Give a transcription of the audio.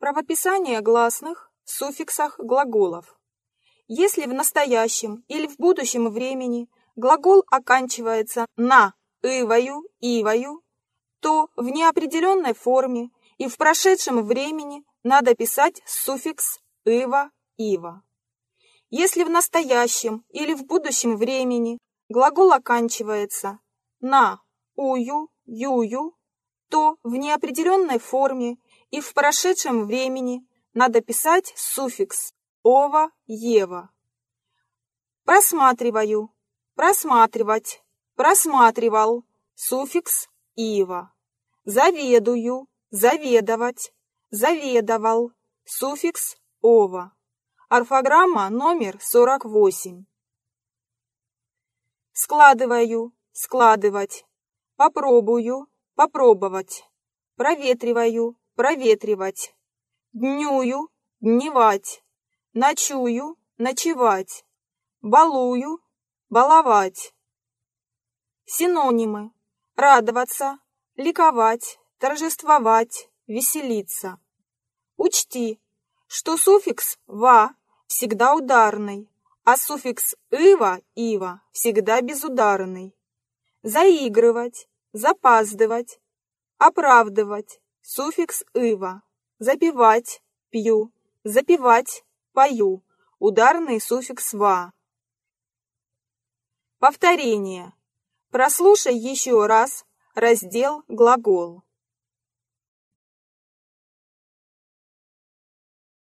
Правописание гласных в суффиксах глаголов. Если в настоящем или в будущем времени глагол оканчивается на «ывою», «ивою», то в неопределенной форме и в прошедшем времени надо писать суффикс «ива», «ива». Если в настоящем или в будущем времени глагол оканчивается на «ую», «юю», то в неопределенной форме и в прошедшем времени надо писать суффикс «ова», «ева». Просматриваю, просматривать, просматривал, суффикс «ива». Заведую, заведовать, заведовал, суффикс «ова». Орфограмма номер 48. Складываю, складывать, попробую, попробовать, проветриваю, проветривать, днюю, дневать, ночую, ночевать, балую, баловать. Синонимы. Радоваться, ликовать, торжествовать, веселиться. Учти, что суффикс «ва» всегда ударный, а суффикс «ива» «ива» всегда безударный. Заигрывать, запаздывать, оправдывать, суффикс «ива», запивать, пью, запивать, пою, ударный суффикс «ва». Повторение. Прослушай еще раз раздел «Глагол».